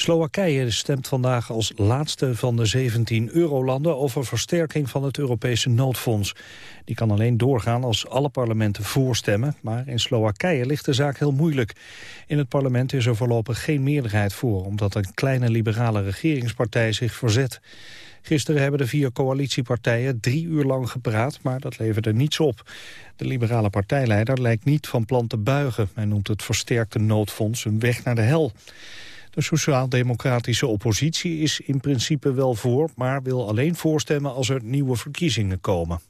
Slowakije stemt vandaag als laatste van de 17 eurolanden over versterking van het Europese noodfonds. Die kan alleen doorgaan als alle parlementen voorstemmen, maar in Slowakije ligt de zaak heel moeilijk. In het parlement is er voorlopig geen meerderheid voor, omdat een kleine liberale regeringspartij zich verzet. Gisteren hebben de vier coalitiepartijen drie uur lang gepraat, maar dat leverde niets op. De liberale partijleider lijkt niet van plan te buigen. Hij noemt het versterkte noodfonds een weg naar de hel. De sociaal-democratische oppositie is in principe wel voor... maar wil alleen voorstemmen als er nieuwe verkiezingen komen.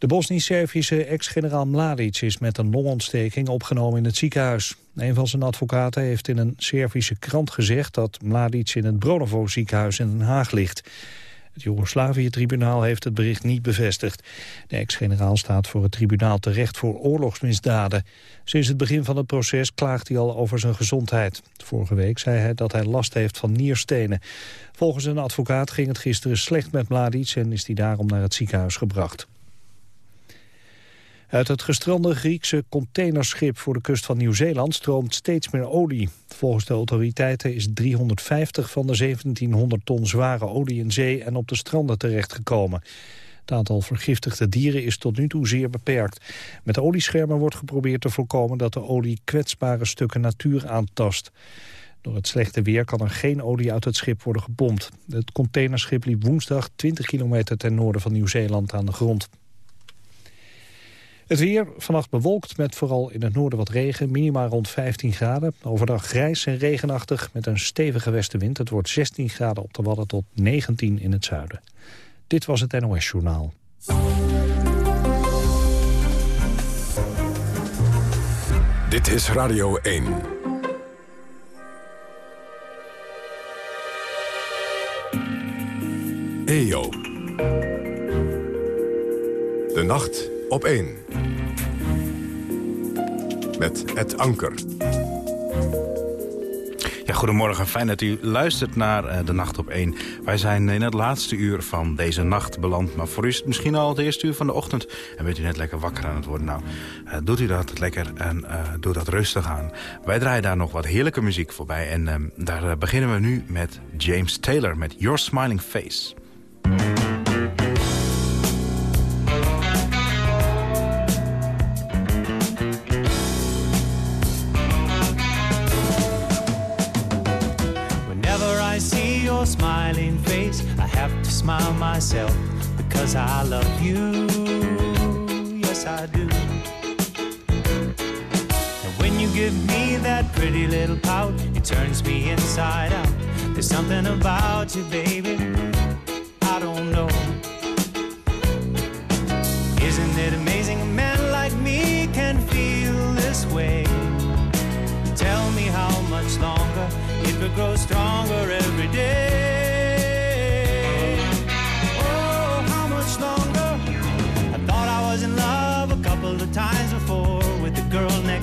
De Bosnisch-Servische ex-generaal Mladic is met een longontsteking opgenomen in het ziekenhuis. Een van zijn advocaten heeft in een Servische krant gezegd dat Mladic in het Bronovo ziekenhuis in Den Haag ligt. Het Joegoslavië-tribunaal heeft het bericht niet bevestigd. De ex-generaal staat voor het tribunaal terecht voor oorlogsmisdaden. Sinds het begin van het proces klaagt hij al over zijn gezondheid. Vorige week zei hij dat hij last heeft van nierstenen. Volgens een advocaat ging het gisteren slecht met Mladic... en is hij daarom naar het ziekenhuis gebracht. Uit het gestrande Griekse containerschip voor de kust van Nieuw-Zeeland stroomt steeds meer olie. Volgens de autoriteiten is 350 van de 1700 ton zware olie in zee en op de stranden terechtgekomen. Het aantal vergiftigde dieren is tot nu toe zeer beperkt. Met olieschermen wordt geprobeerd te voorkomen dat de olie kwetsbare stukken natuur aantast. Door het slechte weer kan er geen olie uit het schip worden gepompt. Het containerschip liep woensdag 20 kilometer ten noorden van Nieuw-Zeeland aan de grond. Het weer vannacht bewolkt met vooral in het noorden wat regen. Minima rond 15 graden. Overdag grijs en regenachtig met een stevige westenwind. Het wordt 16 graden op de Wadden tot 19 in het zuiden. Dit was het NOS Journaal. Dit is Radio 1. EO. De nacht op 1. Met het Anker. Ja, goedemorgen, fijn dat u luistert naar uh, De Nacht op 1. Wij zijn in het laatste uur van deze nacht beland. Maar voor u is het misschien al het eerste uur van de ochtend. En bent u net lekker wakker aan het worden. Nou, uh, doet u dat lekker en uh, doe dat rustig aan. Wij draaien daar nog wat heerlijke muziek voorbij. En daar beginnen we nu met James Taylor met Your Smiling Face. Myself because I love you. Yes, I do. And when you give me that pretty little pout, it turns me inside out. There's something about you, baby, I don't know. Isn't it amazing a man like me can feel this way? Tell me how much longer it will grow stronger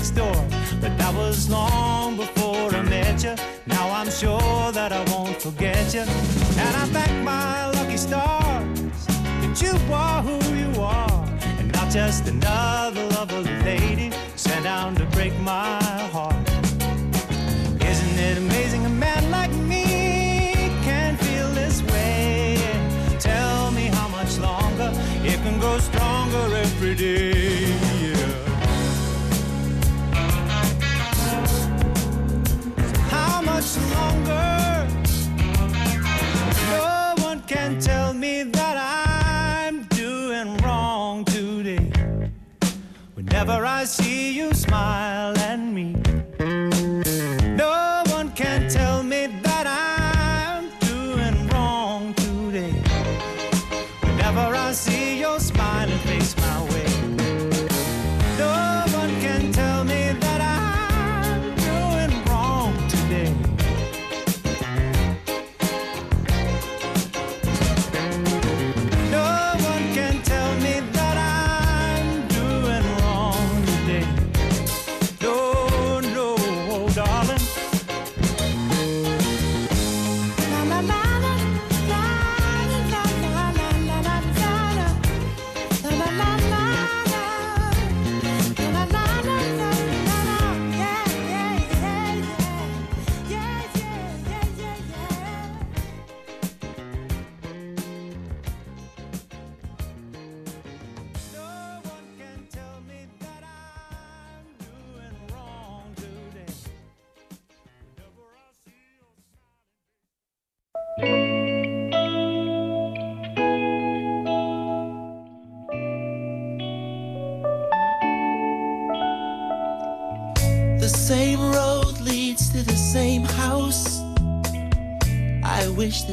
next door. But that was long before I met you. Now I'm sure that I won't forget you. And I thank my lucky stars that you are who you are. And not just another lovely lady sent down to break my heart.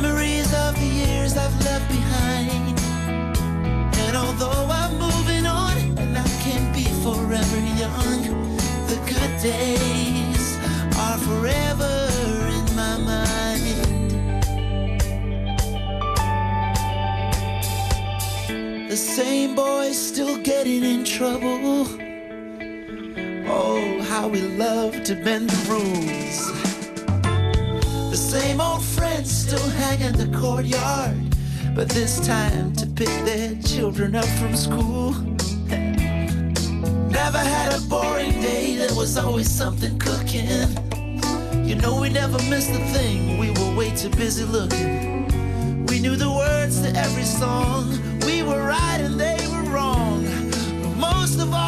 Memories of the years I've left behind. And although I'm moving on, and I can't be forever young, the good days are forever in my mind. The same boys still getting in trouble. Oh, how we love to bend the rules. Same old friends still hang in the courtyard, but this time to pick their children up from school. Never had a boring day, there was always something cooking. You know, we never missed a thing, we were way too busy looking. We knew the words to every song, we were right and they were wrong. But most of all,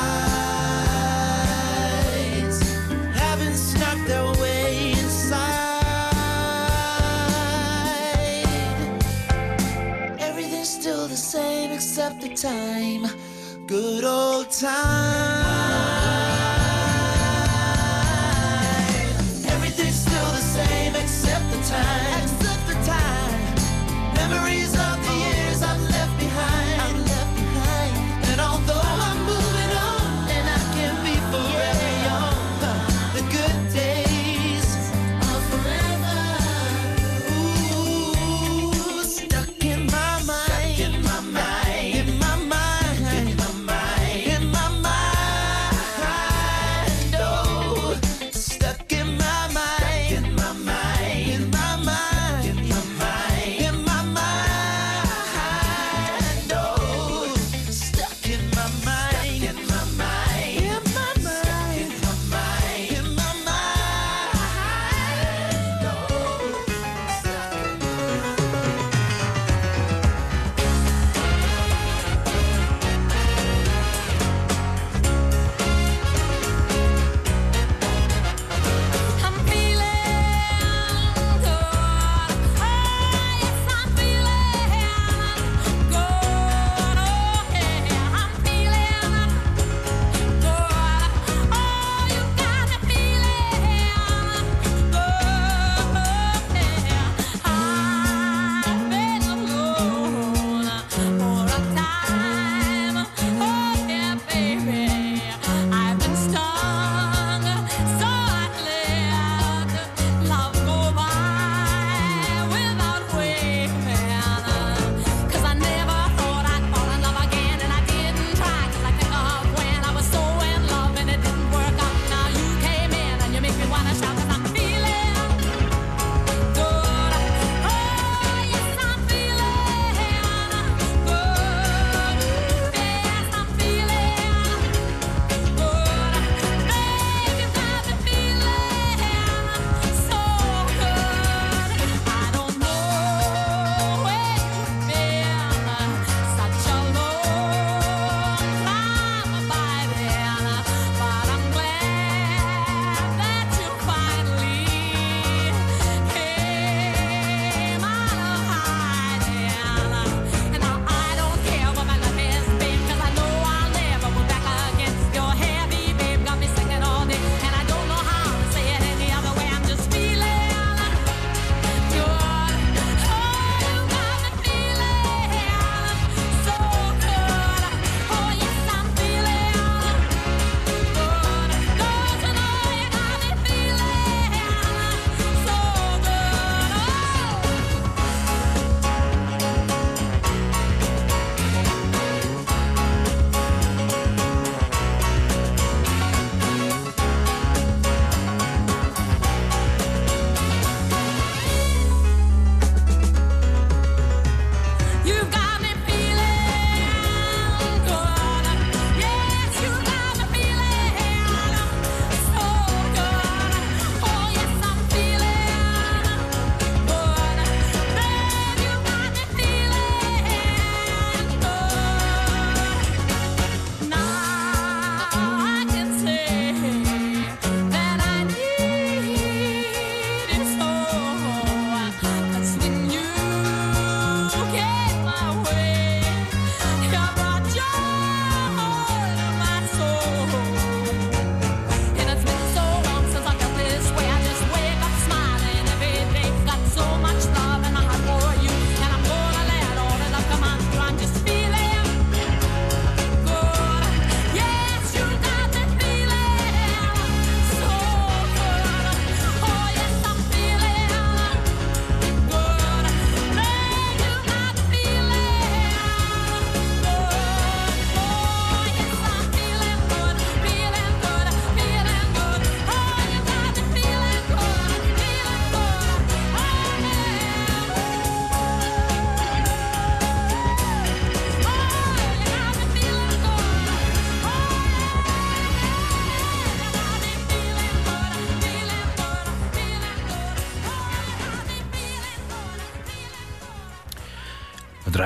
except the time, good old time. Everything's still the same except the time, except the time. Memories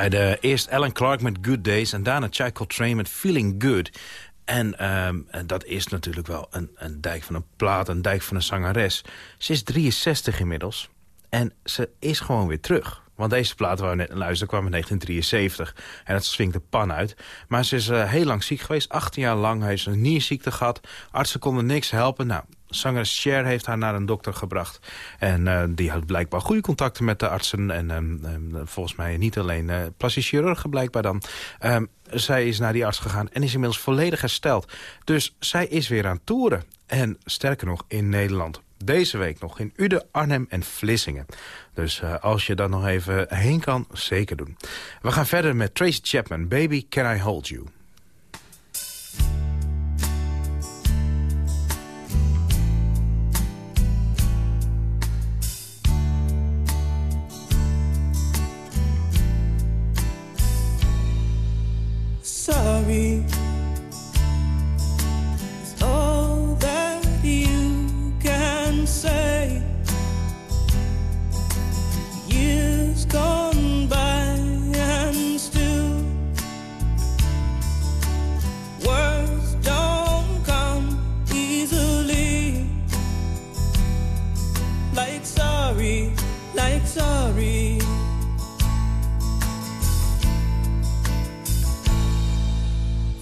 We draaiden eerst Alan Clark met Good Days... en daarna Chai Coltrane met Feeling Good. En ehm, dat is natuurlijk wel een, een dijk van een plaat, een dijk van een zangeres. Ze is 63 inmiddels en ze is gewoon weer terug. Want deze plaat waar we net luisteren kwam in 1973. En dat swingt de pan uit. Maar ze is uh, heel lang ziek geweest. 18 jaar lang heeft ze een nierziekte gehad. Artsen konden niks helpen. Nou, zanger Cher heeft haar naar een dokter gebracht. En uh, die had blijkbaar goede contacten met de artsen. En um, volgens mij niet alleen uh, plastisch chirurgen blijkbaar dan. Um, zij is naar die arts gegaan en is inmiddels volledig hersteld. Dus zij is weer aan toeren. En sterker nog, in Nederland. Deze week nog in Uden, Arnhem en Vlissingen. Dus uh, als je daar nog even heen kan, zeker doen. We gaan verder met Tracy Chapman, Baby Can I Hold You.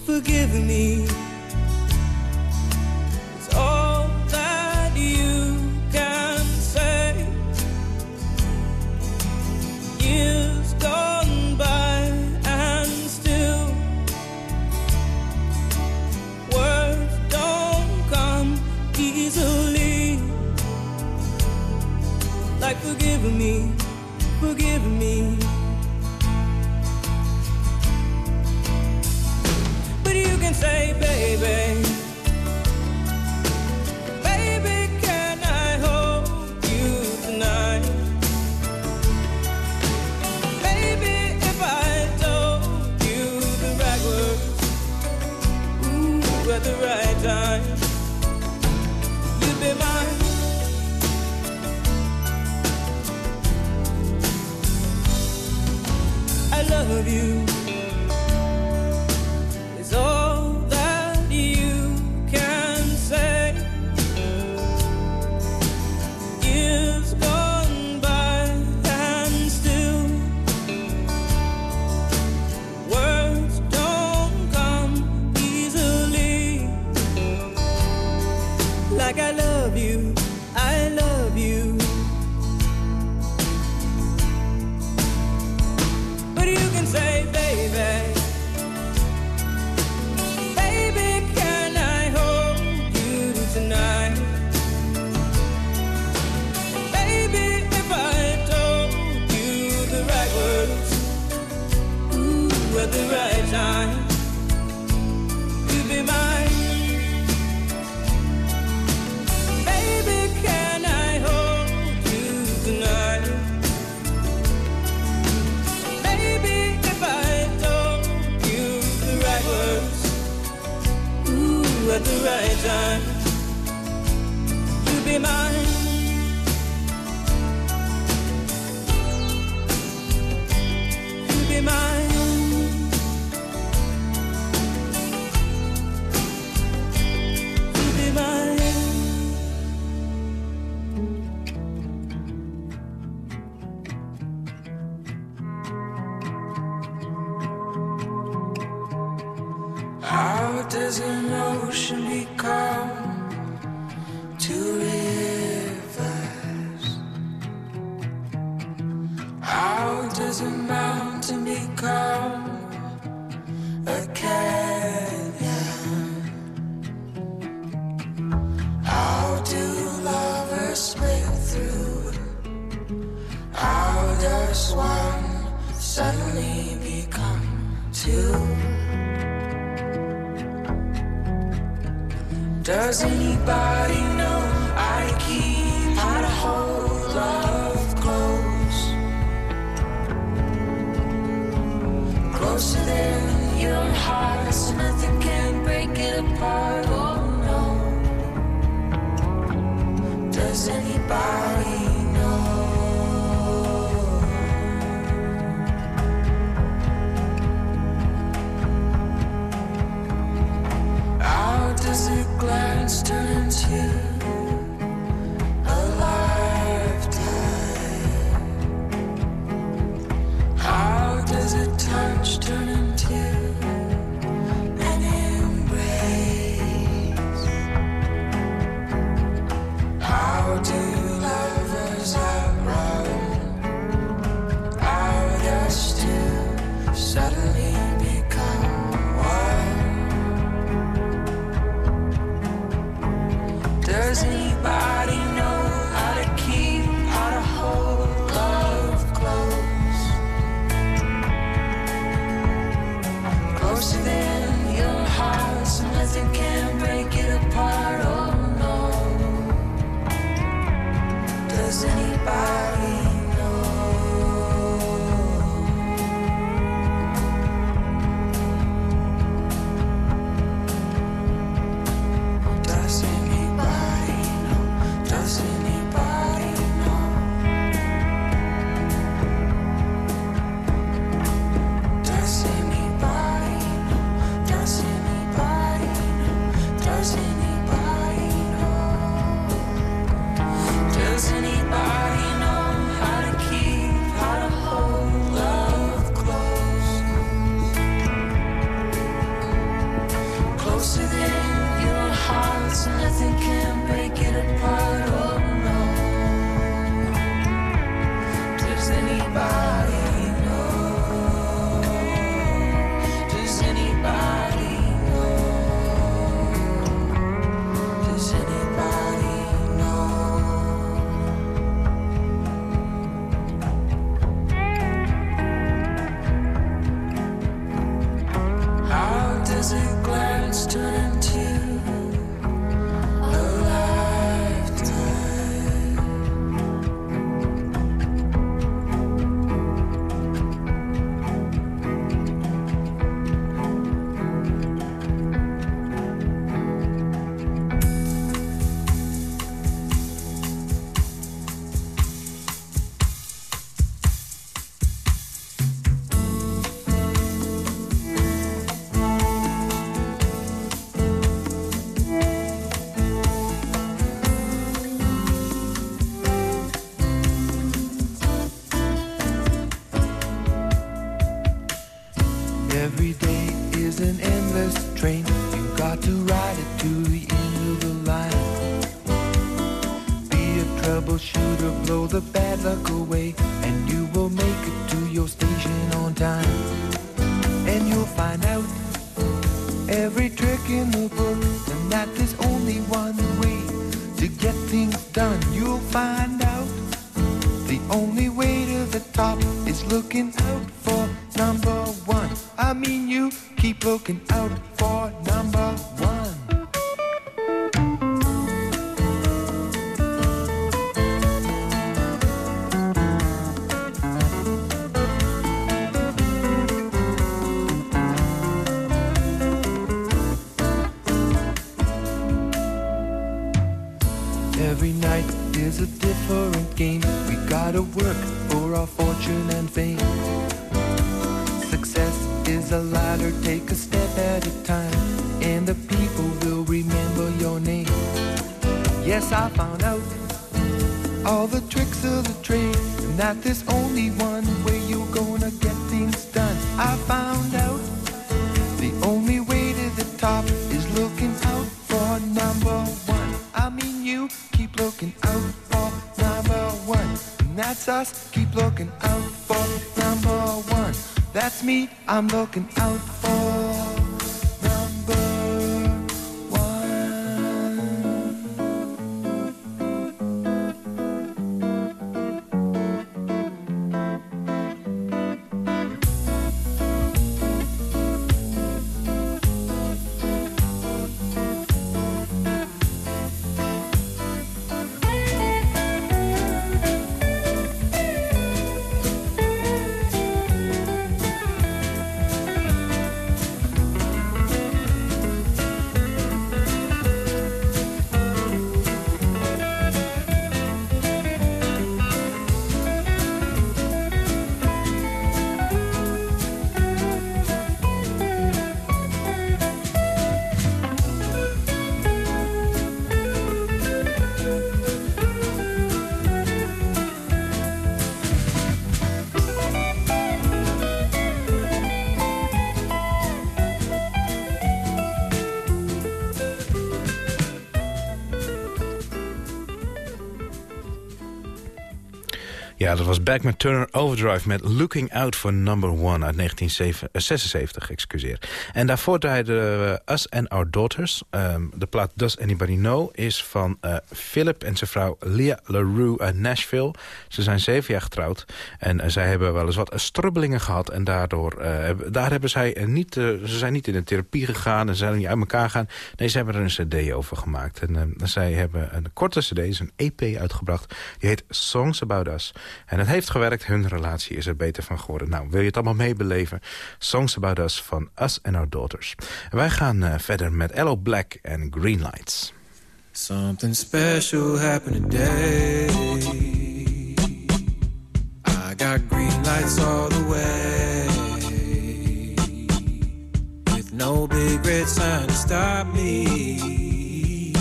Forgive me like, forgive me, forgive me. But you can say, baby. Baby, can I hold you tonight? If I told you the right words, ooh, at the right time. you. does anybody? trick in the book, and that there's only one way to get things done. You'll find out the only way to the top is looking out for number one. I mean, you keep looking out for number one. a different game. We gotta work for our fortune and fame. Success is a ladder, take a step at a time, and the people will remember your name. Yes, I found out all the tricks of the trade, and that there's only one. us. Keep looking out for number one. That's me, I'm looking out Dat was Back Turner Overdrive met Looking Out for Number One uit 1976, excuseer. En daarvoor draaiden we Us and Our Daughters. Um, de plaat Does Anybody Know is van uh, Philip en zijn vrouw Leah LaRue uit Nashville. Ze zijn zeven jaar getrouwd en uh, zij hebben wel eens wat strubbelingen gehad. En daardoor daar hebben zij niet, ze zijn niet in de therapie gegaan en zijn niet uit elkaar gegaan. Nee, ze hebben er een cd over gemaakt. En zij hebben een korte cd, is een EP uitgebracht. Die heet Songs About Us. En het heeft gewerkt, hun relatie is er beter van geworden. Nou, wil je het allemaal meebeleven? Songs About Us van Us and Our Daughters. Wij gaan uh, verder met Ello Black en Green Lights. Something special happened today. I got green lights all the way. With no big red sign to stop me.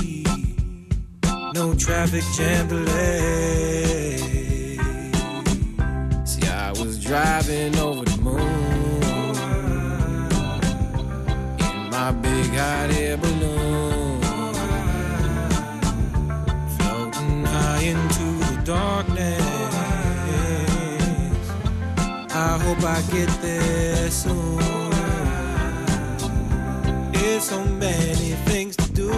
No traffic jam delay. Driving over the moon in my big hot air balloon, floating high into the darkness. I hope I get there soon. There's so many things to do.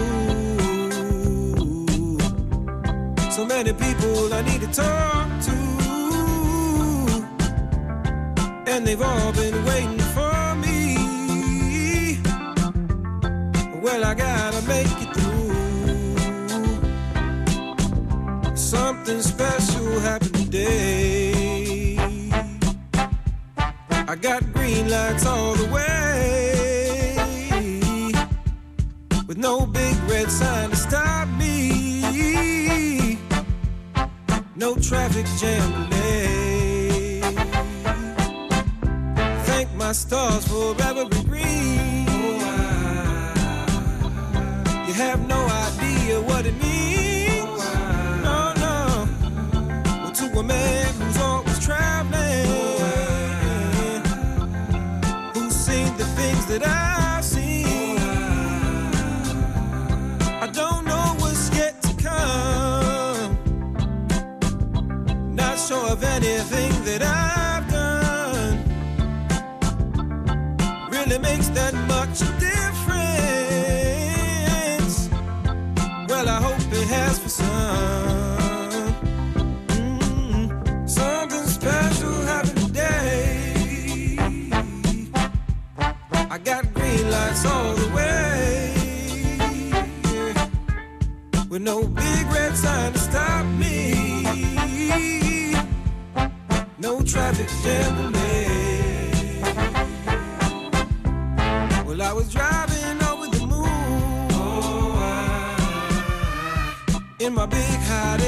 So many people I need to talk And they've all been waiting for me. Well, I gotta make it through. Something special happened today. I got green lights all the way. With no big red sign to stop me. No traffic jam stars for every green. You have no idea what it means. No, no. To a man who's always traveling, who's seen the things that I've seen. I don't know what's yet to come. Not sure of anything that much difference. Well, I hope it has for some. Mm, something special happened today. I got green lights all the way. With no big red sign to stop me. No traffic jam in my big hot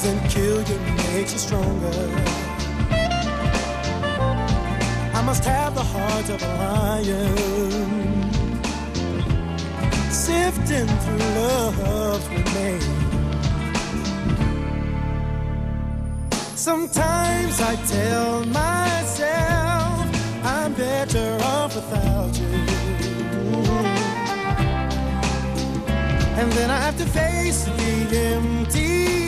doesn't kill you, makes you stronger. I must have the heart of a lion, sifting through love's remains. Sometimes I tell myself I'm better off without you. And then I have to face the emptiness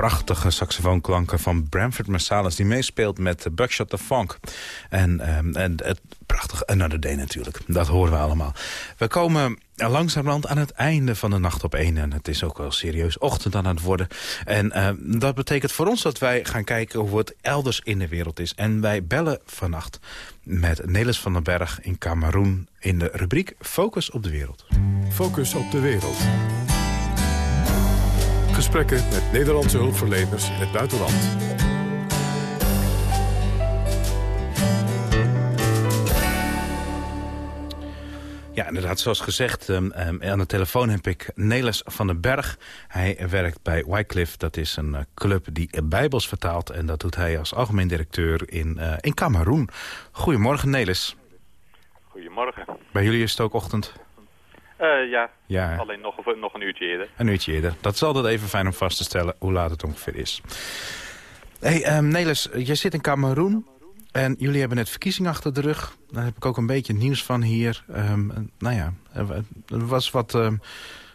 Prachtige saxofoonklanken van Bramford Marsalis... die meespeelt met Buckshot the Funk. En, ehm, en het prachtige Another Day natuurlijk. Dat horen we allemaal. We komen langzamerhand aan het einde van de Nacht op één. En het is ook wel serieus ochtend aan het worden. En ehm, dat betekent voor ons dat wij gaan kijken hoe het elders in de wereld is. En wij bellen vannacht met Nelis van den Berg in Cameroen... in de rubriek Focus op de Wereld. Focus op de wereld. Gesprekken met Nederlandse hulpverleners in het buitenland. Ja, inderdaad, zoals gezegd, um, um, aan de telefoon heb ik Nelis van den Berg. Hij werkt bij Wycliffe, dat is een uh, club die bijbels vertaalt... en dat doet hij als algemeen directeur in, uh, in Cameroen. Goedemorgen, Nelis. Goedemorgen. Bij jullie is het ook ochtend? Uh, ja, Ja. alleen nog, nog een uurtje eerder. Een uurtje eerder. Dat is altijd even fijn om vast te stellen hoe laat het ongeveer is. hey, um, Nelis, jij zit in Cameroen... En jullie hebben net verkiezingen achter de rug. Daar heb ik ook een beetje nieuws van hier. Um, nou ja, er was, wat, um,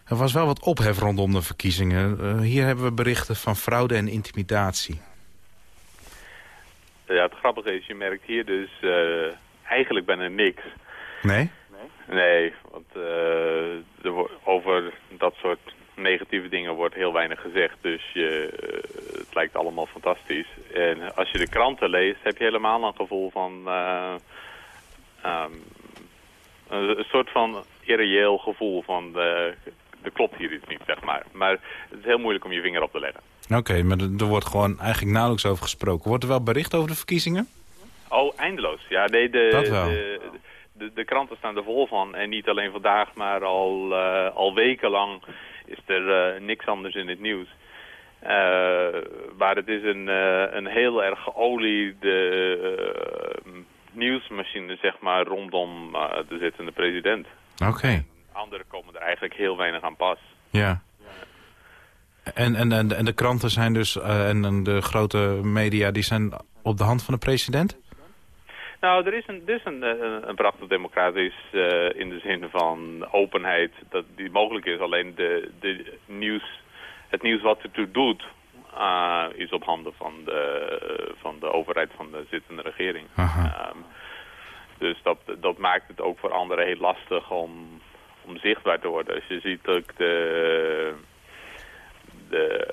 er was wel wat ophef rondom de verkiezingen. Uh, hier hebben we berichten van fraude en intimidatie. Ja, het grappige is, je merkt hier dus uh, eigenlijk bijna niks. Nee? Nee, nee want uh, er over dat soort negatieve dingen wordt heel weinig gezegd. Dus je, het lijkt allemaal fantastisch. En als je de kranten leest, heb je helemaal een gevoel van... Uh, um, een, een, soort van irreëel gevoel van... De, er klopt hier iets niet, zeg maar. Maar het is heel moeilijk om je vinger op te leggen. Oké, okay, maar er wordt gewoon eigenlijk nauwelijks over gesproken. Wordt er wel bericht over de verkiezingen? Oh, eindeloos. Ja, nee, de, Dat wel. De, de, de, kranten staan er vol van. En niet alleen vandaag, maar al, uh, al wekenlang is er uh, niks anders in het nieuws. Uh, maar het is een, een heel erg geoliede nieuwsmachine, zeg maar, rondom de zittende president. Oké. Okay. Anderen komen er eigenlijk heel weinig aan pas. Ja. En, en, en, en de kranten zijn dus, en de grote media, die zijn op de hand van de president? Nou, er is een, er is een, een, een prachtig democratisch uh, in de zin van openheid dat die mogelijk is. Alleen de, de nieuws, het nieuws wat ertoe doet uh, is op handen van de, van de overheid van de zittende regering. Um, dus dat, dat maakt het ook voor anderen heel lastig om, om zichtbaar te worden. Als je ziet ook de, de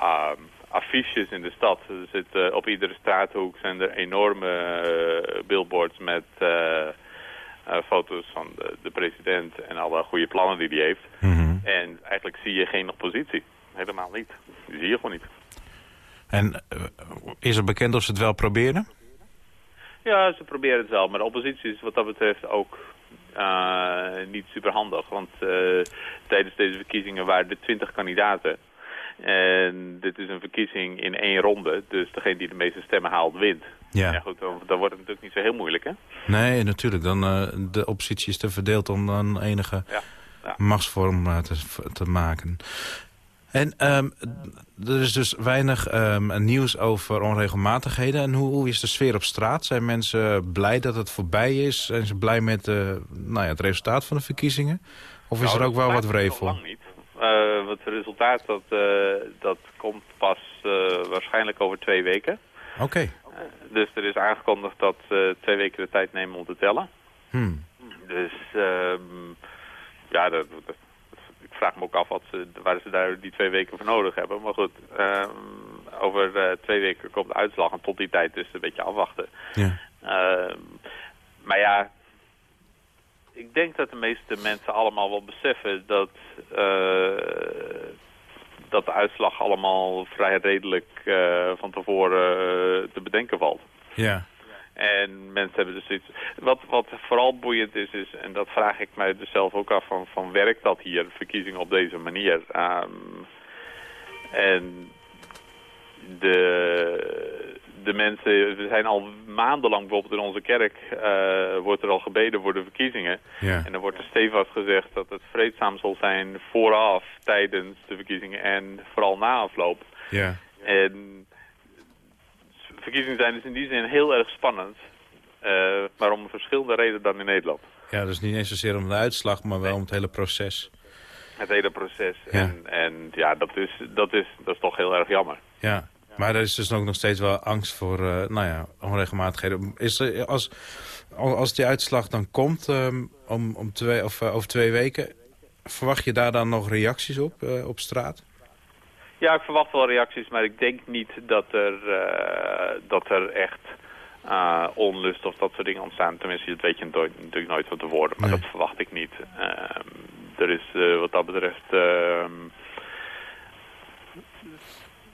uh, affiches in de stad. Er zitten, op iedere straathoek zijn er enorme uh, billboards met uh, foto's van de, de, president en alle goede plannen die hij heeft. Mm -hmm. En eigenlijk zie je geen oppositie. Helemaal niet. Die zie je gewoon niet. En is er bekend of ze het wel proberen? Ja, ze proberen het wel. Maar de oppositie is wat dat betreft ook uh, niet super handig. Want uh, tijdens deze verkiezingen waren er twintig kandidaten. En dit is een verkiezing in één ronde. Dus degene die de meeste stemmen haalt, wint. Ja. ja goed, dan, dan wordt het natuurlijk niet zo heel moeilijk, hè? Nee, natuurlijk. Dan, uh, de oppositie is te verdeeld om dan enige ja. Ja. machtsvorm uh, te, te maken. En um, er is dus weinig um, nieuws over onregelmatigheden. En hoe, hoe, is de sfeer op straat? Zijn mensen blij dat het voorbij is? Zijn ze blij met uh, nou ja, het resultaat van de verkiezingen? Of is nou, er ook wel wat wrevel? Lang niet. Uh, het resultaat dat, uh, dat komt pas uh, waarschijnlijk over twee weken. Oké. Okay. dus er is aangekondigd dat ze twee weken de tijd nemen om te tellen. Hmm. Dus um, ja, dat, dat, ik vraag me ook af wat ze, waar ze daar die twee weken voor nodig hebben. Maar goed, um, over twee weken komt de uitslag en tot die tijd dus een beetje afwachten. Ja. maar ja, ik denk dat de meeste mensen allemaal wel beseffen dat, uh, dat de uitslag allemaal vrij redelijk uh, van tevoren uh, te bedenken valt. Ja. En mensen hebben dus iets... Wat, wat vooral boeiend is, is, en dat vraag ik mij dus zelf ook af, van, van werkt dat hier, verkiezingen op deze manier? Um, en de, de mensen, we zijn al maandenlang bijvoorbeeld in onze kerk, uh, wordt er al gebeden voor de verkiezingen. Ja. En dan wordt er stevast gezegd dat het vreedzaam zal zijn vooraf, tijdens de verkiezingen en vooral na afloop. Ja. En verkiezingen zijn dus in die zin heel erg spannend, uh, maar om verschillende redenen dan in Nederland. Ja, dus niet eens zozeer om de uitslag, maar wel om het hele proces. Het hele proces. Ja. En, en ja, dat is, dat, is, dat is toch heel erg jammer. Ja. Maar er is dus ook nog steeds wel angst voor uh, nou ja, onregelmatigheden. Is er, als, als die uitslag dan komt um, om, om twee, of, uh, over twee weken... verwacht je daar dan nog reacties op, uh, op straat? Ja, ik verwacht wel reacties, maar ik denk niet dat er, dat er echt onlust of dat soort dingen ontstaan. Tenminste, dat weet je natuurlijk nooit van tevoren, maar Nee. dat verwacht ik niet. er is wat dat betreft ehm,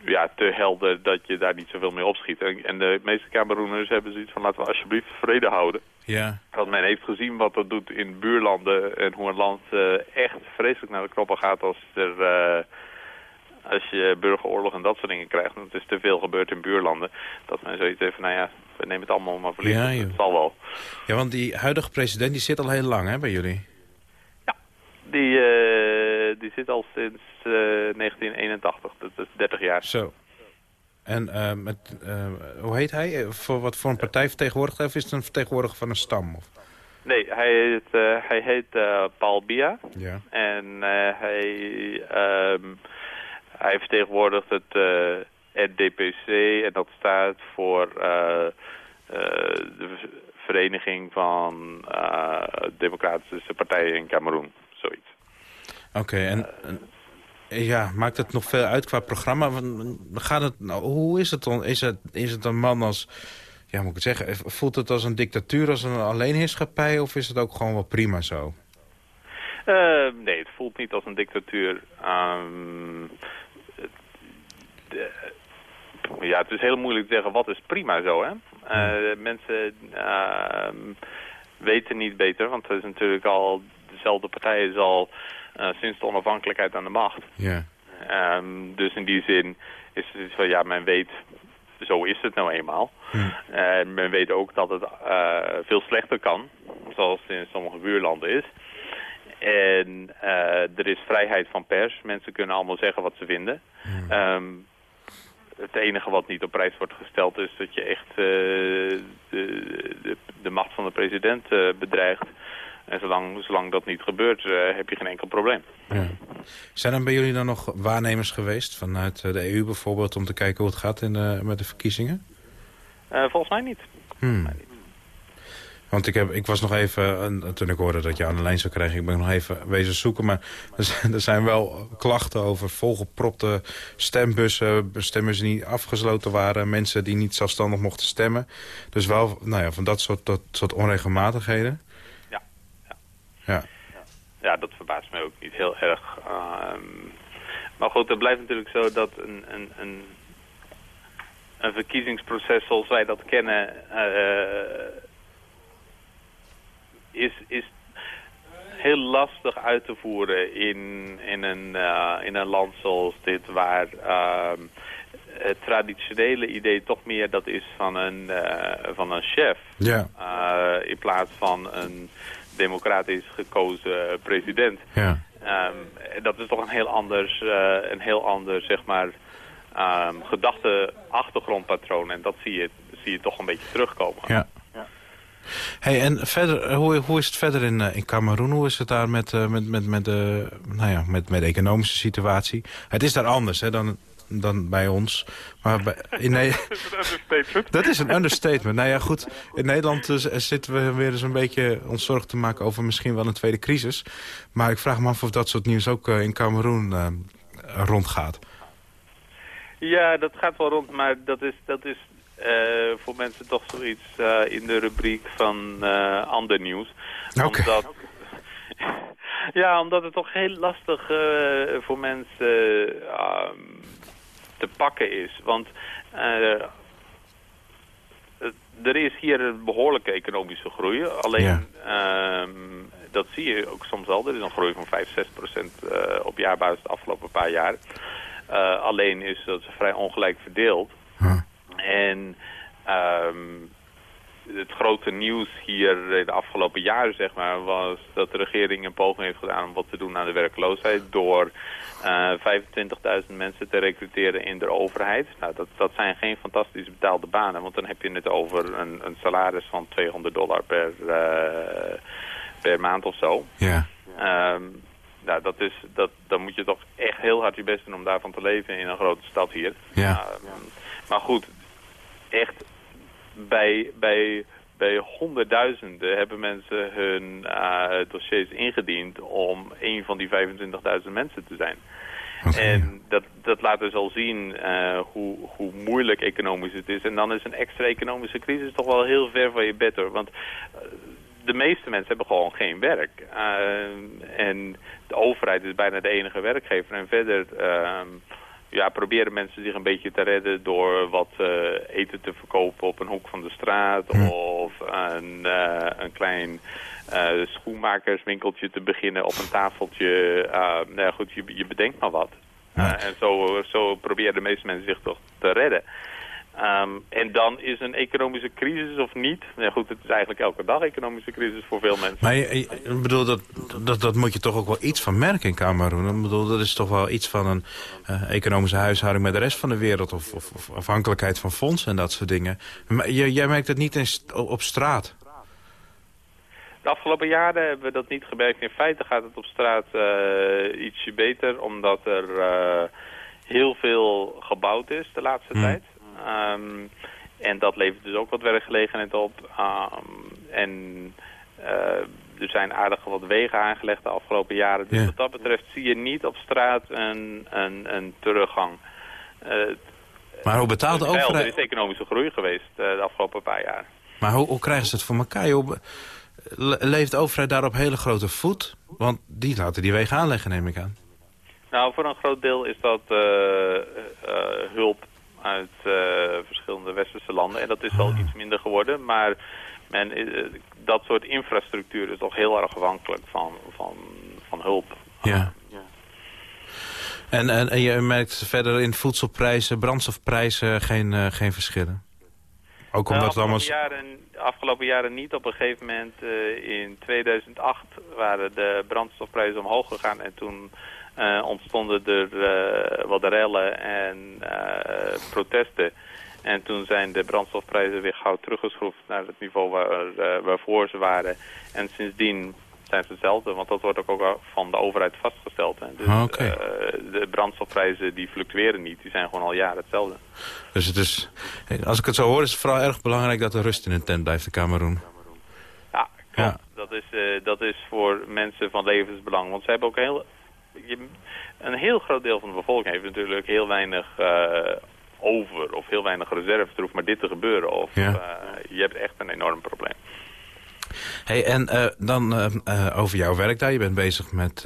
ja, te helder dat je daar niet zoveel mee opschiet. En, en de meeste Cameroeners hebben zoiets van laten we alsjeblieft vrede houden. Ja, Want men heeft gezien wat dat doet in buurlanden en hoe een land uh, echt vreselijk naar de knoppen gaat als er... Uh, als je burgeroorlog en dat soort dingen krijgt, en het is te veel gebeurd in buurlanden, dat men zoiets heeft van, nou ja, we nemen het allemaal maar verliefd, Ja, het joh. zal wel. ja, want die huidige president die zit al heel lang hè, bij jullie. Die, uh, die zit al sinds 1981, dat is 30 jaar. Zo. En uh, met, hoe heet hij? Voor wat voor een partij vertegenwoordigt hij? Of is het een vertegenwoordiger van een stam? Of? Nee, hij heet, hij heet Paul Bia. Ja. En hij, um, hij vertegenwoordigt het NDPC en dat staat voor de Vereniging van Democratische Partijen in Cameroen. Zoiets. Oké, okay, en, ja, maakt het nog veel uit qua programma? Gaat het, nou, hoe is het dan? Is het, is het een man als, ja moet ik het zeggen, voelt het als een dictatuur, als een alleenheerschappij of is het ook gewoon wel prima zo? Uh, nee, het voelt niet als een dictatuur. Um, de, ja, het is heel moeilijk te zeggen wat is prima zo, hè. Uh, mensen uh, weten niet beter, want het is natuurlijk al, dezelfde partij is al uh, sinds de onafhankelijkheid aan de macht. Ja. Um, dus in die zin is het van, ja, men weet, zo is het nou eenmaal. Hm. En men weet ook dat het uh, veel slechter kan, zoals het in sommige buurlanden is. En uh, er is vrijheid van pers. Mensen kunnen allemaal zeggen wat ze vinden. Hm. Um, het enige wat niet op prijs wordt gesteld is dat je echt uh, de, de, de macht van de president uh, bedreigt. En zolang, zolang dat niet gebeurt, uh, heb je geen enkel probleem. Ja. Zijn er bij jullie dan nog waarnemers geweest vanuit de EU bijvoorbeeld... om te kijken hoe het gaat in de, met de verkiezingen? Volgens mij niet. Hmm. Volgens mij niet. Want ik, heb, ik was nog even, toen ik hoorde dat je aan de lijn zou krijgen... ik ben nog even wezen zoeken, maar er zijn, er zijn wel klachten over... volgepropte stembussen, stembussen die niet afgesloten waren... mensen die niet zelfstandig mochten stemmen. Dus wel nou ja, van dat soort, dat soort onregelmatigheden. Ja. ja. dat verbaast mij ook niet heel erg. Ehm, maar goed, het blijft natuurlijk zo dat een, een, een, een verkiezingsproces zoals wij dat kennen... eh, is, is heel lastig uit te voeren in, in, een, uh, in een land zoals dit... waar ehm, het traditionele idee toch meer dat is van een, uh, van een chef. Ja. In plaats van een democratisch gekozen president. Ja. Um, dat is toch een heel anders, uh, een heel ander zeg maar, um, gedachte achtergrondpatroon. En dat zie je, zie je toch een beetje terugkomen. Ja. Hey, en verder, hoe, hoe is het verder in, in Cameroen? Hoe is het daar met, met, met, met, de, nou ja, met, met de economische situatie? Het is daar anders hè, dan, dan bij ons. Maar bij, in dat is een understatement. Dat is een understatement. nou ja, goed. In Nederland uh, zitten we weer eens een beetje ons zorgen te maken over misschien wel een tweede crisis. Maar ik vraag me af of dat soort nieuws ook uh, in Cameroen uh, rondgaat. Ja, dat gaat wel rond, maar dat is, dat is uh, voor mensen toch zoiets uh, in de rubriek van ander nieuws. Okay. Omdat, ja, omdat het toch heel lastig voor mensen te pakken is. Want er is hier een behoorlijke economische groei. Alleen, ja. um, dat zie je ook soms al. Er is een groei van 5, 6 procent op jaarbasis de afgelopen paar jaar. alleen is dat vrij ongelijk verdeeld. Huh. En um, het grote nieuws hier de afgelopen jaren zeg maar, was dat de regering een poging heeft gedaan om wat te doen aan de werkloosheid door uh, 25.000 mensen te recruteren in de overheid. Nou, dat, dat zijn geen fantastisch betaalde banen, want dan heb je het over een, een salaris van 200 dollar per, uh, per maand of zo. Ja. Um, nou, dat is, dat, dan moet je toch echt heel hard je best doen om daarvan te leven in een grote stad hier. Ja. Uh, maar goed, echt bij, bij, bij honderdduizenden hebben mensen hun uh, dossiers ingediend om een van die 25.000 mensen te zijn. Okay. En dat, dat laat dus al zien uh, hoe, hoe moeilijk economisch het is. En dan is een extra economische crisis toch wel heel ver van je bed hoor. Want uh, de meeste mensen hebben gewoon geen werk. Uh, en de overheid is bijna de enige werkgever. En verder ja, proberen mensen zich een beetje te redden door wat uh, eten te verkopen op een hoek van de straat. Hm. Of een, uh, een klein uh, schoenmakerswinkeltje te beginnen op een tafeltje. nou ja, goed, je, je bedenkt maar wat. Ja. en zo, zo proberen de meeste mensen zich toch te redden. Um, en dan is een economische crisis of niet... Ja, goed, het is eigenlijk elke dag economische crisis voor veel mensen. Maar je, je, bedoel, dat, dat, dat moet je toch ook wel iets van merken in Cameroen? Ik bedoel, dat is toch wel iets van een uh, economische huishouding met de rest van de wereld... Of, of, of afhankelijkheid van fondsen en dat soort dingen. Maar je, jij merkt het niet in, op straat? De afgelopen jaren hebben we dat niet gemerkt. In feite gaat het op straat uh, ietsje beter... omdat er uh, heel veel gebouwd is de laatste Hm. hmm. tijd. Um, en dat levert dus ook wat werkgelegenheid op. Um, en uh, er zijn aardig wat wegen aangelegd de afgelopen jaren. Dus Ja. wat dat betreft zie je niet op straat een, een, een teruggang. Uh, Maar hoe betaalt de wel, Er overheid... is economische groei geweest uh, de afgelopen paar jaar. Maar hoe, hoe krijgen ze het voor elkaar? joh? Le- Leeft de overheid daar op hele grote voet? Want die laten die wegen aanleggen, neem ik aan. Nou, voor een groot deel is dat hulp uit uh, verschillende westerse landen. En dat is wel iets minder geworden. Maar men, uh, dat soort infrastructuur is toch heel erg afhankelijk van, van, van hulp. Ja. En, en, en je merkt verder in voedselprijzen, brandstofprijzen geen, uh, geen verschillen? Ook omdat de het allemaal... Jaren, afgelopen jaren niet. Op een gegeven moment uh, in 2008 waren de brandstofprijzen omhoog gegaan. En toen ontstonden er uh, wat rellen en uh, protesten. En toen zijn de brandstofprijzen weer gauw teruggeschroefd naar het niveau waar, waarvoor ze waren. En sindsdien zijn ze hetzelfde, want dat wordt ook, ook van de overheid vastgesteld. Hè. Dus okay. de brandstofprijzen die fluctueren niet, die zijn gewoon al jaren hetzelfde. Dus het is, als ik het zo hoor, is het vooral erg belangrijk dat er rust in een tent blijft in Cameroen. Ja, klopt. Ja. Dat, is, dat is voor mensen van levensbelang, want ze hebben ook heel je, een heel groot deel van de bevolking heeft natuurlijk heel weinig uh, over of heel weinig reserves. Er hoeft maar dit te gebeuren of ja. uh, je hebt echt een enorm probleem. Hey, en uh, dan uh, uh, over jouw werk daar. Je bent bezig met,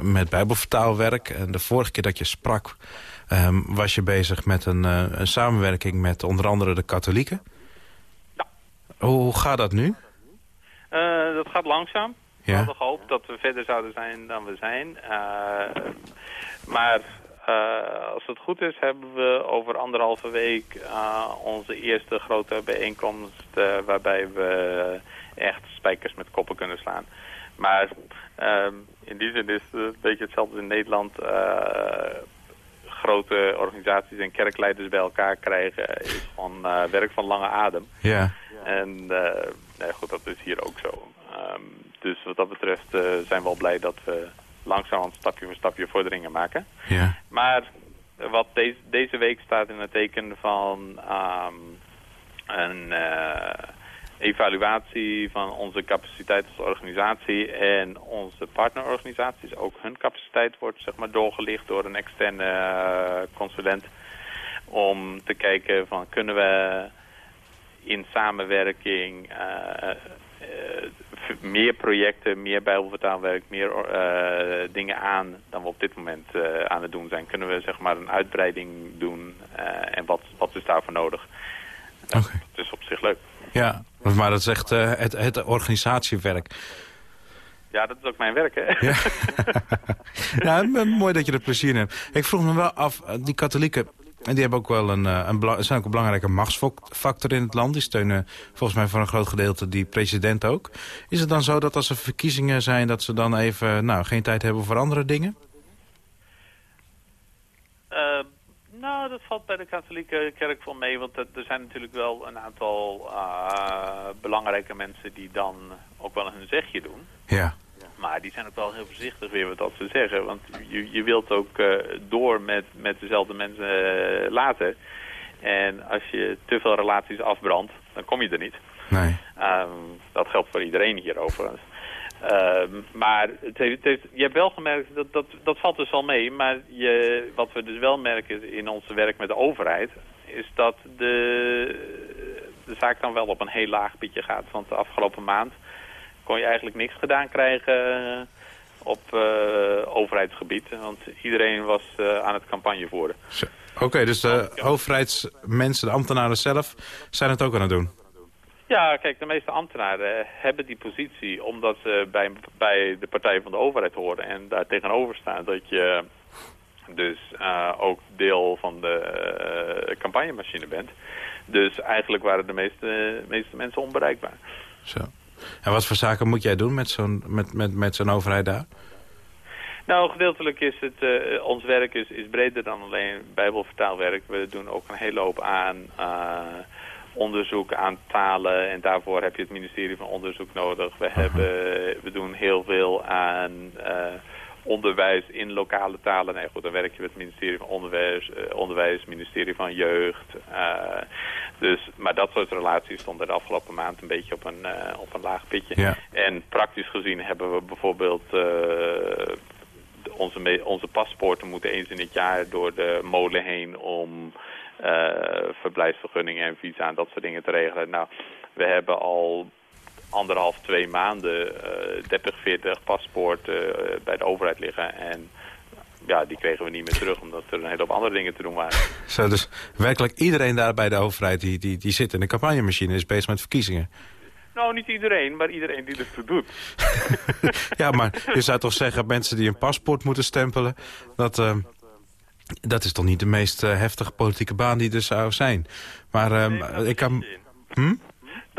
met bijbelvertaalwerk. En de vorige keer dat je sprak... Um, was je bezig met een, een, samenwerking met onder andere de katholieken. Ja. Hoe gaat dat nu? dat gaat langzaam. Ja. We hadden gehoopt dat we verder zouden zijn dan we zijn. maar uh, als het goed is, hebben we over anderhalve week uh, onze eerste grote bijeenkomst... Uh, waarbij we echt spijkers met koppen kunnen slaan. Maar in die zin is het een beetje hetzelfde in Nederland. grote organisaties en kerkleiders bij elkaar krijgen is gewoon werk van lange adem. Ja. En nee, goed, dat is hier ook zo. Um, dus wat dat betreft zijn we wel blij dat we langzaam een stapje voor stapje vorderingen maken. Ja. Maar wat deze, deze week staat in het teken van um, een uh, evaluatie van onze capaciteit als organisatie en onze partnerorganisaties. Ook hun capaciteit wordt zeg maar, doorgelicht door een externe uh, consulent om te kijken van kunnen we in samenwerking uh, meer projecten, meer bijbelvertaalwerk, meer uh, dingen aan dan we op dit moment uh, aan het doen zijn. Kunnen we zeg maar een uitbreiding doen uh, en wat, wat is daarvoor nodig? Okay. Dat is op zich leuk. Ja, maar dat is echt het, het organisatiewerk. Ja, dat is ook mijn werk, hè? Ja. ja, mooi dat je er plezier in hebt. Ik vroeg me wel af, die katholieken, en die hebben ook wel een, eh, een, zijn ook een belangrijke machtsfactor in het land. Die steunen volgens mij voor een groot gedeelte die president ook. Is het dan zo dat als er verkiezingen zijn... dat ze dan even nou, geen tijd hebben voor andere dingen? Uh, nou, dat valt bij de katholieke kerk wel mee. Want er zijn natuurlijk wel een aantal uh, belangrijke mensen... die dan ook wel hun zegje doen. Ja. Maar die zijn ook wel heel voorzichtig weer wat ze zeggen. Want je, je wilt ook uh, door met, met dezelfde mensen uh, laten. En als je te veel relaties afbrandt, dan kom je er niet. Nee. Um, dat geldt voor iedereen hier overigens. Uh, maar het heeft, het heeft, je hebt wel gemerkt, dat, dat, dat valt dus al mee. Maar je, wat we dus wel merken in ons werk met de overheid... is dat de, de zaak dan wel op een heel laag pitje gaat. Want de afgelopen maand kon je eigenlijk niks gedaan krijgen eh, op uh, overheidsgebied. Want iedereen was uh, aan het campagne voeren. Oké, okay, dus de overheidsmensen, de ambtenaren zelf, zijn het ook aan het doen? Ja, kijk, de meeste ambtenaren hebben die positie omdat ze bij, bij de partij van de overheid horen. En daar tegenover staan dat je dus uh, ook deel van de uh, campagnemachine bent. Dus eigenlijk waren de meeste, meeste mensen onbereikbaar. Zo. En wat voor zaken moet jij doen met zo'n met, met, met zo'n overheid daar? Nou, gedeeltelijk is het, uh, ons werk is, is breder dan alleen bijbelvertaalwerk. We doen ook een hele hoop aan uh, onderzoek aan talen. En daarvoor heb je het ministerie van Onderzoek nodig. We, hebben, we doen heel veel aan... Uh, onderwijs in lokale talen. Nee, goed, dan werk je met het ministerie van Onderwijs, uh, onderwijs ministerie van Jeugd. Uh, dus, maar dat soort relaties stonden de afgelopen maand een beetje op een, uh, op een laag pitje. Ja. En praktisch gezien hebben we bijvoorbeeld... onze, onze paspoorten moeten eens in het jaar door de molen heen om verblijfsvergunningen en visa en dat soort dingen te regelen. Nou, we hebben al anderhalf, twee maanden uh, 30, 40 paspoorten uh, bij de overheid liggen. En ja, die kregen we niet meer terug, omdat er een hele hoop andere dingen te doen waren. Zo, dus werkelijk iedereen daar bij de overheid die, die, die zit in de campagnemachine is bezig met verkiezingen? Nou, niet iedereen, maar iedereen die ertoe doet. ja, maar je zou toch zeggen, mensen die een paspoort moeten stempelen... dat, uh, dat is toch niet de meest uh, heftige politieke baan die er zou zijn. Maar uh, nee, ik kan... Hm?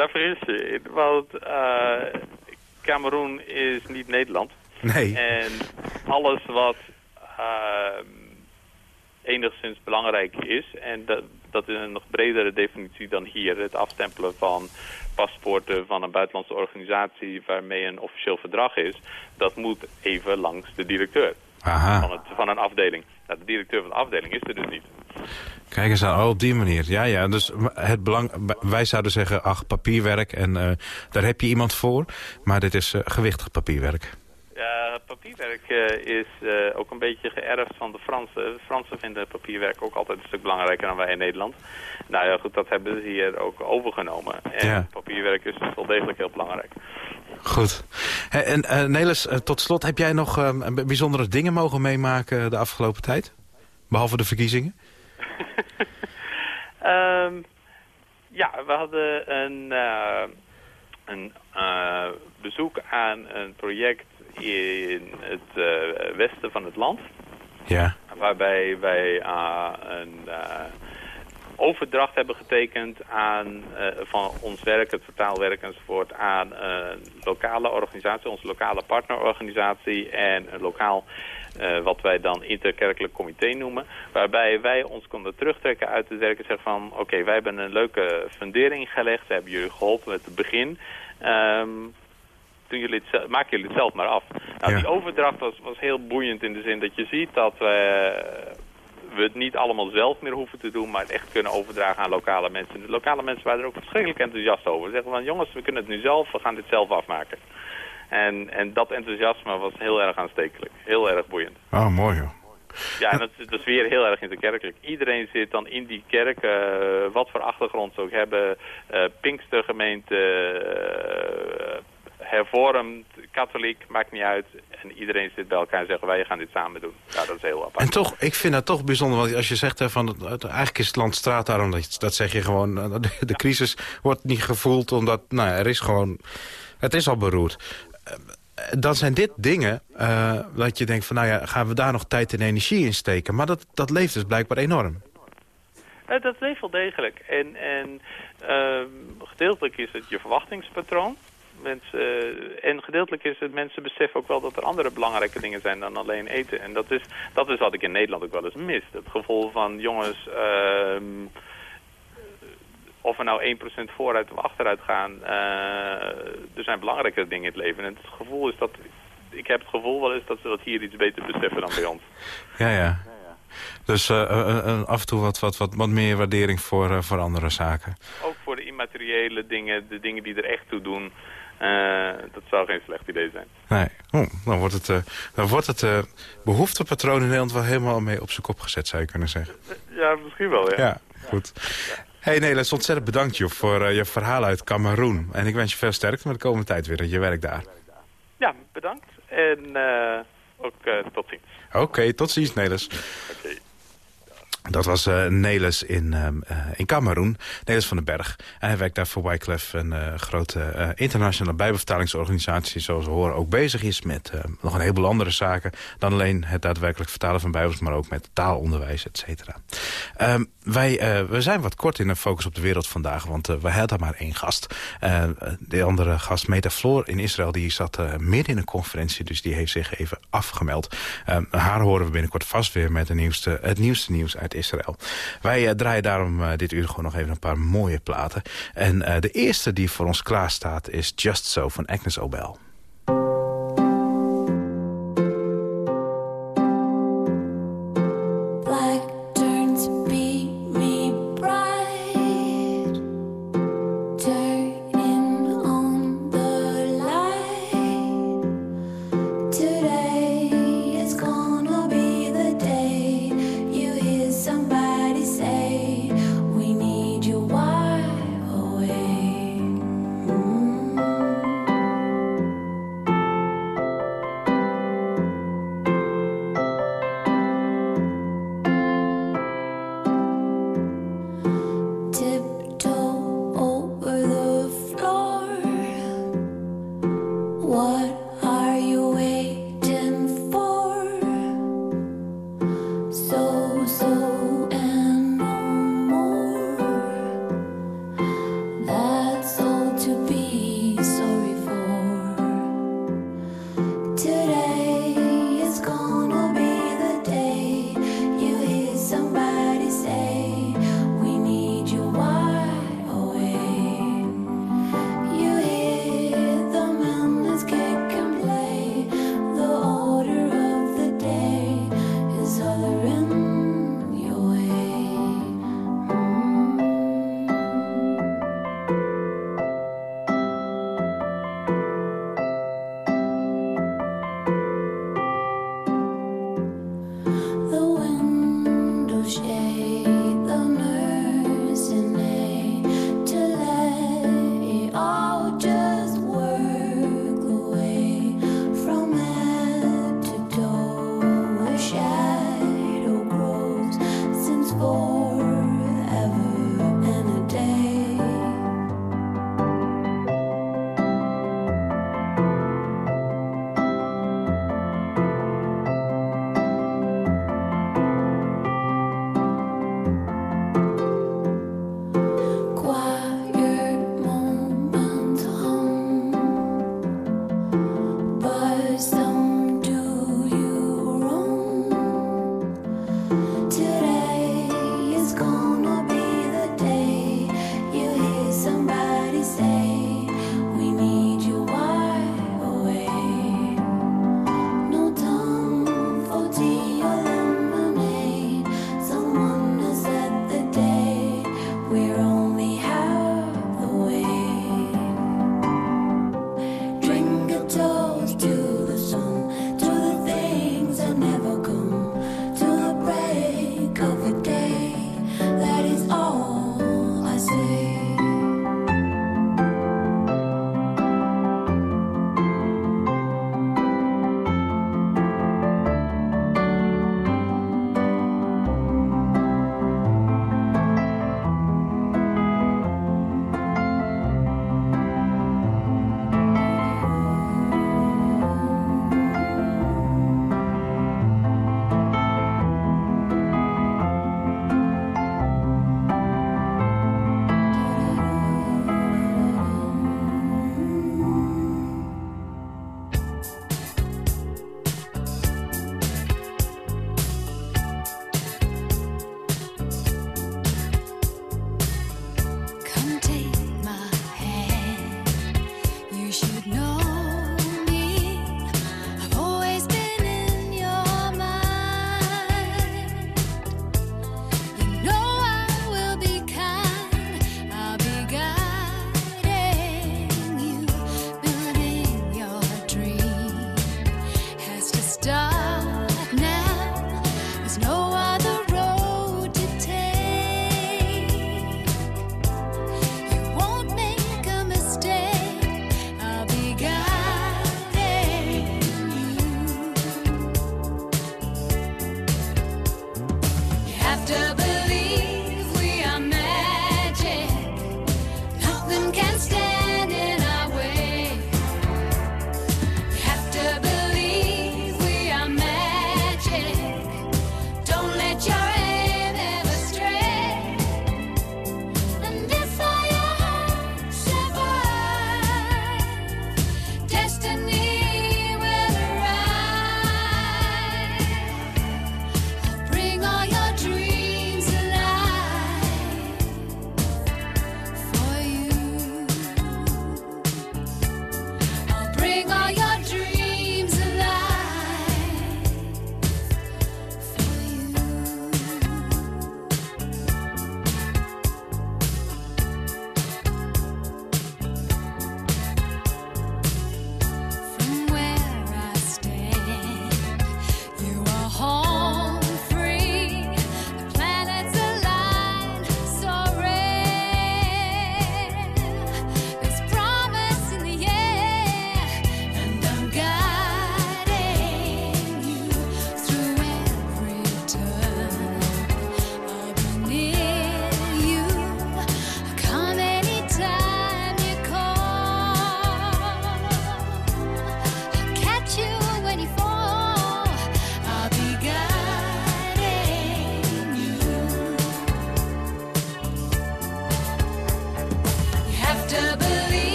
Daar vergis je in. Want uh, Cameroen is niet Nederland. Nee. En alles wat uh, enigszins belangrijk is... en dat, dat is een nog bredere definitie dan hier... het afstempelen van paspoorten van een buitenlandse organisatie... waarmee een officieel verdrag is... dat moet even langs de directeur Aha. Van, het, van een afdeling. Nou, de directeur van de afdeling is er dus niet. Kijk eens aan, oh, op die manier. Ja, ja, dus het belang, wij zouden zeggen, ach, papierwerk en uh, daar heb je iemand voor. Maar dit is uh, gewichtig papierwerk. Ja, papier papierwerk eh, is uh, ook een beetje geërfd van de Fransen. De Fransen vinden papierwerk ook altijd een stuk belangrijker dan wij in Nederland. Nou ja, goed, dat hebben ze hier ook overgenomen. En Ja. papierwerk is dus wel degelijk heel belangrijk. Goed. En eh Nelis, eh, tot slot, heb jij nog eh, bijzondere dingen mogen meemaken de afgelopen tijd? Behalve de verkiezingen? Ehm, ja, we hadden een, eh, een eh, bezoek aan een project in het eh, westen van het land. Ja. Waarbij wij eh, een eh, overdracht hebben getekend aan, van ons werk, het vertaalwerk enzovoort, aan een lokale organisatie, onze lokale partnerorganisatie en een lokaal wat wij dan interkerkelijk comité noemen. Waarbij wij ons konden terugtrekken uit het werk en zeggen van oké, wij hebben een leuke fundering gelegd, we hebben jullie geholpen met het begin. Ehm, doen jullie het, zelf- maken jullie het zelf maar af. Nou, Ja. Die overdracht was, was heel boeiend in de zin dat je ziet dat we, we het niet allemaal zelf meer hoeven te doen, maar het echt kunnen overdragen aan lokale mensen. De lokale mensen waren er ook verschrikkelijk enthousiast over. Ze zeggen van jongens, we kunnen het nu zelf, we gaan dit zelf afmaken. En, en dat enthousiasme was heel erg aanstekelijk. Heel erg boeiend. Oh, mooi joh. Ja, en dat, is- dat is weer heel erg interkerkelijk. Iedereen zit dan in die kerk, eh, wat voor achtergrond ze ook hebben. eh Pinkstergemeente, eh, hervormd, katholiek, maakt niet uit. En iedereen zit bij elkaar en zeggen wij gaan dit samen doen. Ja, dat is heel apart. En toch, ik vind dat toch bijzonder. Want als je zegt hè, van eigenlijk is het land straatarm, dat, dat zeg je gewoon. eh, De, de crisis wordt niet gevoeld omdat, nou ja, er is gewoon, het is al beroerd. Eh, Dan zijn dit dingen eh, dat je denkt van, nou ja, gaan we daar nog tijd en energie in steken? Maar dat, dat leeft dus blijkbaar enorm. Dat leeft wel degelijk. En, en ehm, gedeeltelijk is het je verwachtingspatroon. Mensen, eh, en gedeeltelijk is het, mensen beseffen ook wel dat er andere belangrijke dingen zijn dan alleen eten. En dat is, dat is wat ik in Nederland ook wel eens mis. Het gevoel van, jongens, ehm, of we nou 1% vooruit of achteruit gaan, eh, er zijn belangrijke dingen in het leven. En het gevoel is dat, ik heb het gevoel wel eens dat ze dat hier iets beter beseffen dan bij ons. Ja, ja. Dus eh, af en toe wat, wat, wat, wat meer waardering voor, voor andere zaken. Ook voor de immateriële dingen, de dingen die er echt toe doen. Eh, dat zou geen slecht idee zijn. Nee, oh, dan wordt het, eh, dan wordt het eh, behoeftepatroon in Nederland wel helemaal mee op zijn kop gezet, zou je kunnen zeggen. Ja, misschien wel, ja. Ja, goed. Hey Nelis, ontzettend bedankt joh, voor je verhaal uit Cameroen. En ik wens je veel sterkte met de komende tijd weer, je werk daar. Ja, bedankt. En ook tot ziens. Oké, tot ziens Nelis. Oké. Dat was eh, Nelis in, eh, in Cameroen, Nelis van den Berg. En hij werkt daar voor Wyclef, een eh, grote internationale bijbelvertalingsorganisatie... zoals we horen ook bezig is met nog een heleboel andere zaken... dan alleen het daadwerkelijk vertalen van bijbels... maar ook met taalonderwijs, et cetera. Ehm, wij we zijn wat kort in de focus op de wereld vandaag... want wij hadden maar één gast. De andere gast, Meta Floor in Israël... die zat midden in een conferentie, dus die heeft zich even afgemeld. Ehm, haar horen we binnenkort vast weer met de nieuwste, het nieuwste nieuws uit Israël. Wij eh, draaien daarom eh, dit uur gewoon nog even een paar mooie platen. En eh, de eerste die voor ons klaar staat is Just So van Agnes Obel.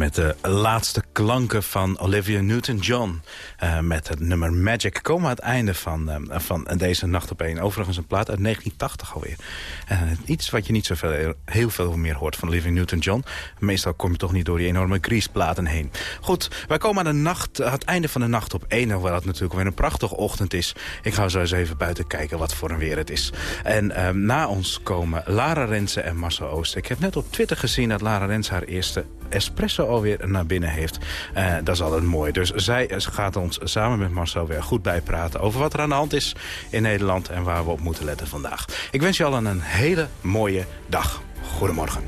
Met de laatste klanken van Olivia Newton-John. eh, met het nummer Magic komen aan het einde van, eh, van deze Nacht op één. Overigens een plaat uit 1980 alweer. Eh, iets wat je niet zoveel, heel veel meer hoort van Olivia Newton-John. Meestal kom je toch niet door die enorme Grease-platen heen. Goed, wij komen aan, de nacht, het einde van de Nacht op één. Hoewel het natuurlijk weer een prachtige ochtend is. Ik ga zo eens even buiten kijken wat voor een weer het is. En eh, na ons komen Lara Rensen en Marcel Ooster. Ik heb net op Twitter gezien dat Lara Rensen haar eerste espresso alweer naar binnen heeft. Eh, dat is altijd mooi. Dus zij gaat ons samen met Marcel weer goed bijpraten... over wat er aan de hand is in Nederland en waar we op moeten letten vandaag. Ik wens je al een hele mooie dag. Goedemorgen.